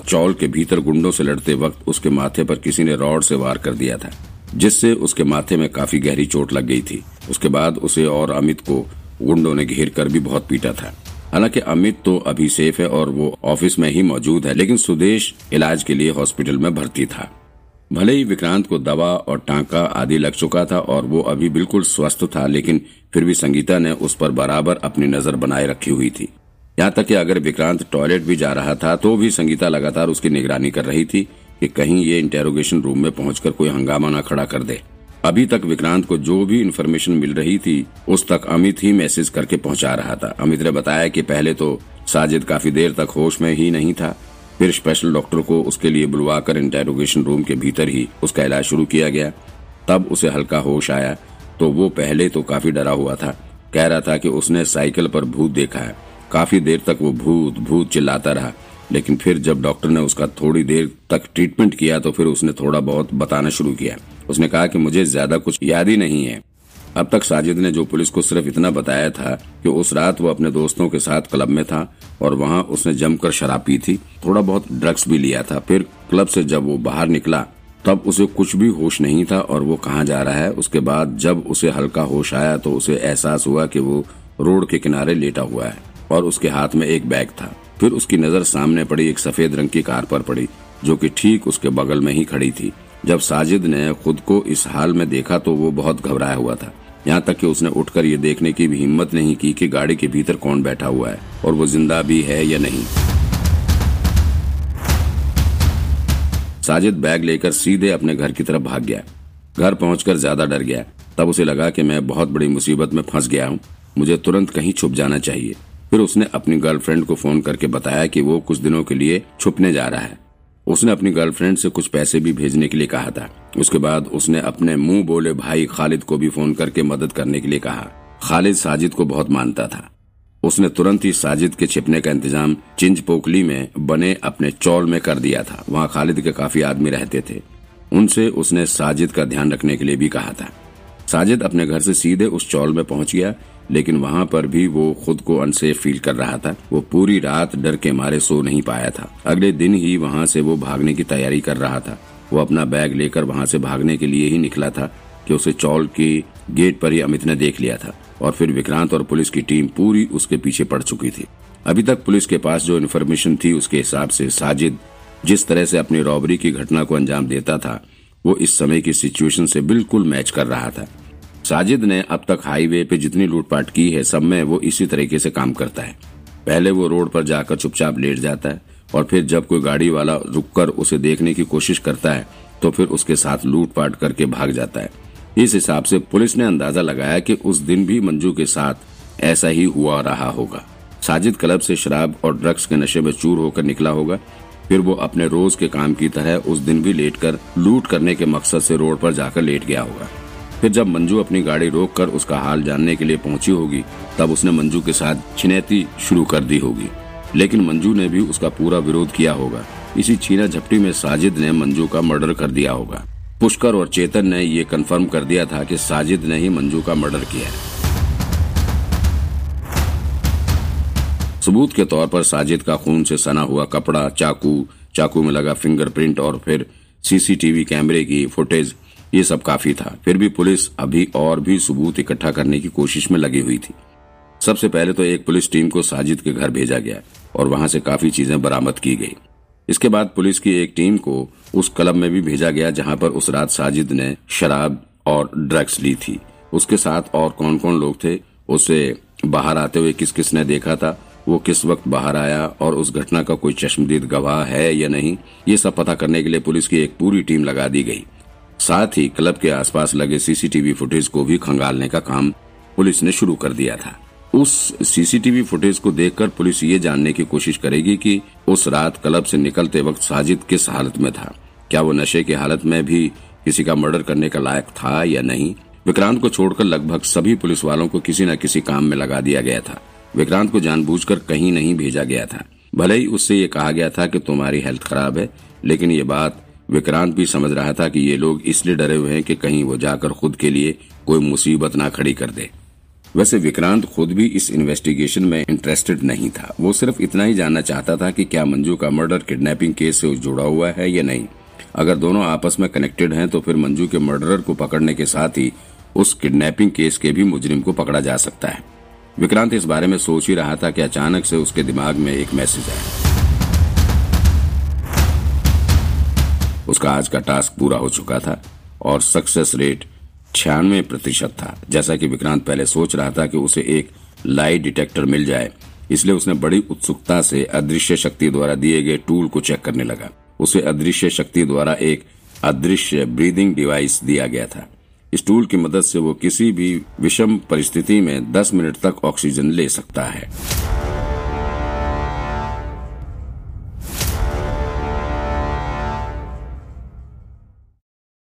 चौल के भीतर गुंडों से लड़ते वक्त उसके माथे पर किसी ने रॉड से वार कर दिया था, जिससे उसके माथे में काफ़ी गहरी चोट लग गई थी। उसके बाद उसे और अमित को गुंडों ने घेर कर भी बहुत पीटा था। हालाँकि अमित तो अभी सेफ़ है और वो ऑफ़िस में ही मौजूद है, लेकिन सुदेश इलाज के लिए हॉस्पिटल में भर्ती था। भले ही विक्रांत को दवा और टांका आदि लग चुका था और वो अभी बिल्कुल स्वस्थ था, लेकिन फिर भी संगीता ने उस पर बराबर अपनी नज़र बनाए रखी हुई थी। यहाँ तक कि अगर विक्रांत टॉयलेट भी जा रहा था तो भी संगीता लगातार उसकी निगरानी कर रही थी कि कहीं ये इंटेरोगेशन रूम में पहुंचकर कोई हंगामा न खड़ा कर दे। अभी तक विक्रांत को जो भी इन्फॉर्मेशन मिल रही थी, उस तक अमित ही मैसेज करके पहुँचा रहा था। अमित ने बताया कि पहले तो साजिद काफ़ी देर तक होश में ही नहीं था। फिर स्पेशल डॉक्टर को उसके लिए बुलवाकर इंटेरोगेशन रूम के भीतर ही उसका इलाज शुरू किया गया। तब उसे हल्का होश आया तो वो पहले तो काफ़ी डरा हुआ था। कह रहा था कि उसने साइकिल पर भूत देखा है। काफ़ी देर तक वो भूत भूत चिल्लाता रहा। लेकिन फिर जब डॉक्टर ने उसका थोड़ी देर तक ट्रीटमेंट किया तो फिर उसने थोड़ा बहुत बताना शुरू किया। उसने कहा कि मुझे ज़्यादा कुछ याद ही नहीं है। अब तक साजिद ने जो पुलिस को सिर्फ़ इतना बताया था कि उस रात वो अपने दोस्तों के साथ क्लब में था और वहाँ उसने जमकर शराब पी थी, थोड़ा बहुत ड्रग्स भी लिया था। फिर क्लब से जब वो बाहर निकला, तब उसे कुछ भी होश नहीं था और वो कहाँ जा रहा है। उसके बाद जब उसे हल्का होश आया तो उसे एहसास हुआ कि वो रोड के किनारे लेटा हुआ है। और उसके हाथ में एक बैग था। फिर उसकी नज़र सामने पड़ी, एक सफ़ेद रंग की कार पर पड़ी, जो कि ठीक उसके बगल में ही खड़ी थी। जब साजिद ने खुद को इस हाल में देखा तो वो बहुत घबराया हुआ था। यहाँ तक कि उसने उठकर ये देखने की भी हिम्मत नहीं की कि गाड़ी के भीतर कौन बैठा हुआ है, और वो ज़िंदा भी है या नहीं। साजिद बैग लेकर सीधे अपने घर की तरफ़ भाग गया। घर पहुंचकर ज़्यादा डर गया। तब उसे लगा कि मैं बहुत बड़ी मुसीबत में फंस गया हूँ। मुझे तुरंत कहीं छुप जाना चाहिए। फिर उसने अपनी गर्लफ्रेंड को फ़ोन करके बताया कि वो कुछ दिनों के लिए छुपने जा रहा है। उसने अपनी गर्लफ्रेंड से कुछ पैसे भी भेजने के लिए कहा था। उसके बाद उसने अपने मुँह बोले भाई खालिद को भी फ़ोन करके मदद करने के लिए कहा। खालिद साजिद को बहुत मानता था। उसने तुरंत ही साजिद के छिपने का इंतज़ाम चिंज पोकली में बने अपने चौल में कर दिया था। वहाँ खालिद के काफ़ी आदमी रहते थे। उनसे उसने साजिद का ध्यान रखने के लिए भी कहा था। साजिद अपने घर से सीधे उस चौल में पहुँच गया लेकिन वहाँ पर भी वो खुद को अनसेफ फील कर रहा था। वो पूरी रात डर के मारे सो नहीं पाया था। अगले दिन ही वहाँ से वो भागने की तैयारी कर रहा था। वो अपना बैग लेकर वहाँ से भागने के लिए ही निकला था कि उसे चौल के गेट पर ही अमित ने देख लिया था और फिर विक्रांत और पुलिस की टीम पूरी उसके पीछे पड़ चुकी थी। अभी तक पुलिस के पास जो इन्फॉर्मेशन थी उसके हिसाब से साजिद जिस तरह से अपनी रॉबरी की घटना को अंजाम देता था, वो इस समय की सिचुएशन से बिल्कुल मैच कर रहा था। साजिद ने अब तक हाईवे पे जितनी लूटपाट की है, सब में वो इसी तरीके से काम करता है। पहले वो रोड पर जाकर चुपचाप लेट जाता है और फिर जब कोई गाड़ी वाला रुककर उसे देखने की कोशिश करता है तो फिर उसके साथ लूटपाट करके भाग जाता है। इस हिसाब से पुलिस ने अंदाज़ा लगाया कि उस दिन भी मंजू के साथ ऐसा ही हुआ रहा होगा। साजिद क्लब से शराब और ड्रग्स के नशे में चूर होकर निकला होगा। फिर वो अपने रोज के काम की तरह उस दिन भी लेटकर लूट करने के मकसद से रोड पर जाकर लेट गया होगा। फिर जब मंजू अपनी गाड़ी रोककर उसका हाल जानने के लिए पहुँची होगी, तब उसने मंजू के साथ छिनैती शुरू कर दी होगी। लेकिन मंजू ने भी उसका पूरा विरोध किया होगा। इसी छीना झपटी में साजिद ने मंजू का मर्डर कर दिया होगा। पुष्कर और चेतन ने ये कंफर्म कर दिया था कि साजिद ने ही मंजू का मर्डर किया है। सबूत के तौर पर साजिद का खून से सना हुआ कपड़ा, चाकू चाकू में लगा फिंगरप्रिंट और फिर सीसीटीवी कैमरे की फुटेज ये सब काफ़ी था। फिर भी पुलिस अभी और भी सबूत इकट्ठा करने की कोशिश में लगी हुई थी। सबसे पहले तो एक पुलिस टीम को साजिद के घर भेजा गया और वहाँ से काफ़ी चीज़ें बरामद की गई। इसके बाद पुलिस की एक टीम को उस क्लब में भी भेजा गया, जहाँ पर उस रात साजिद ने शराब और ड्रग्स ली थी। उसके साथ और कौन कौन लोग थे, उसे बाहर आते हुए किस किस ने देखा था, वो किस वक्त बाहर आया और उस घटना का कोई चश्मदीद गवाह है या नहीं, ये सब पता करने के लिए पुलिस की एक पूरी टीम लगा दी गई। साथ ही क्लब के आसपास लगे सीसीटीवी फुटेज को भी खंगालने का काम पुलिस ने शुरू कर दिया था। उस सीसीटीवी फुटेज को देखकर पुलिस ये जानने की कोशिश करेगी कि उस रात क्लब से निकलते वक्त साजिद किस हालत में था। क्या वो नशे की हालत में भी किसी का मर्डर करने का लायक था या नहीं? विक्रांत को छोड़कर लगभग सभी पुलिस वालों को किसी न किसी काम में लगा दिया गया था। विक्रांत को जानबूझकर कहीं नहीं भेजा गया था। भले ही उससे ये कहा गया था कि तुम्हारी हेल्थ खराब है, लेकिन ये बात विक्रांत भी समझ रहा था कि ये लोग इसलिए डरे हुए हैं कि कहीं वो जाकर खुद के लिए कोई मुसीबत ना खड़ी कर दे। वैसे विक्रांत खुद भी इस इन्वेस्टिगेशन में इंटरेस्टेड नहीं था। वो सिर्फ़ इतना ही जानना चाहता था कि क्या मंजू का मर्डर किडनैपिंग केस से जुड़ा हुआ है या नहीं। अगर दोनों आपस में कनेक्टेड हैं तो फिर मंजू के मर्डरर को पकड़ने के साथ ही उस किडनैपिंग केस के भी मुजरिम को पकड़ा जा सकता है। विक्रांत इस बारे में सोच ही रहा था कि अचानक से उसके दिमाग में एक मैसेज आया। उसका आज का टास्क पूरा हो चुका था और सक्सेस रेट छियानवे प्रतिशत था। जैसा कि विक्रांत पहले सोच रहा था कि उसे एक लाई डिटेक्टर मिल जाए, इसलिए उसने बड़ी उत्सुकता से अदृश्य शक्ति द्वारा दिए गए टूल को चेक करने लगा। उसे अदृश्य शक्ति द्वारा एक अदृश्य ब्रीदिंग डिवाइस दिया गया था। इस टूल की मदद से वो किसी भी विषम परिस्थिति में 10 मिनट तक ऑक्सीजन ले सकता है।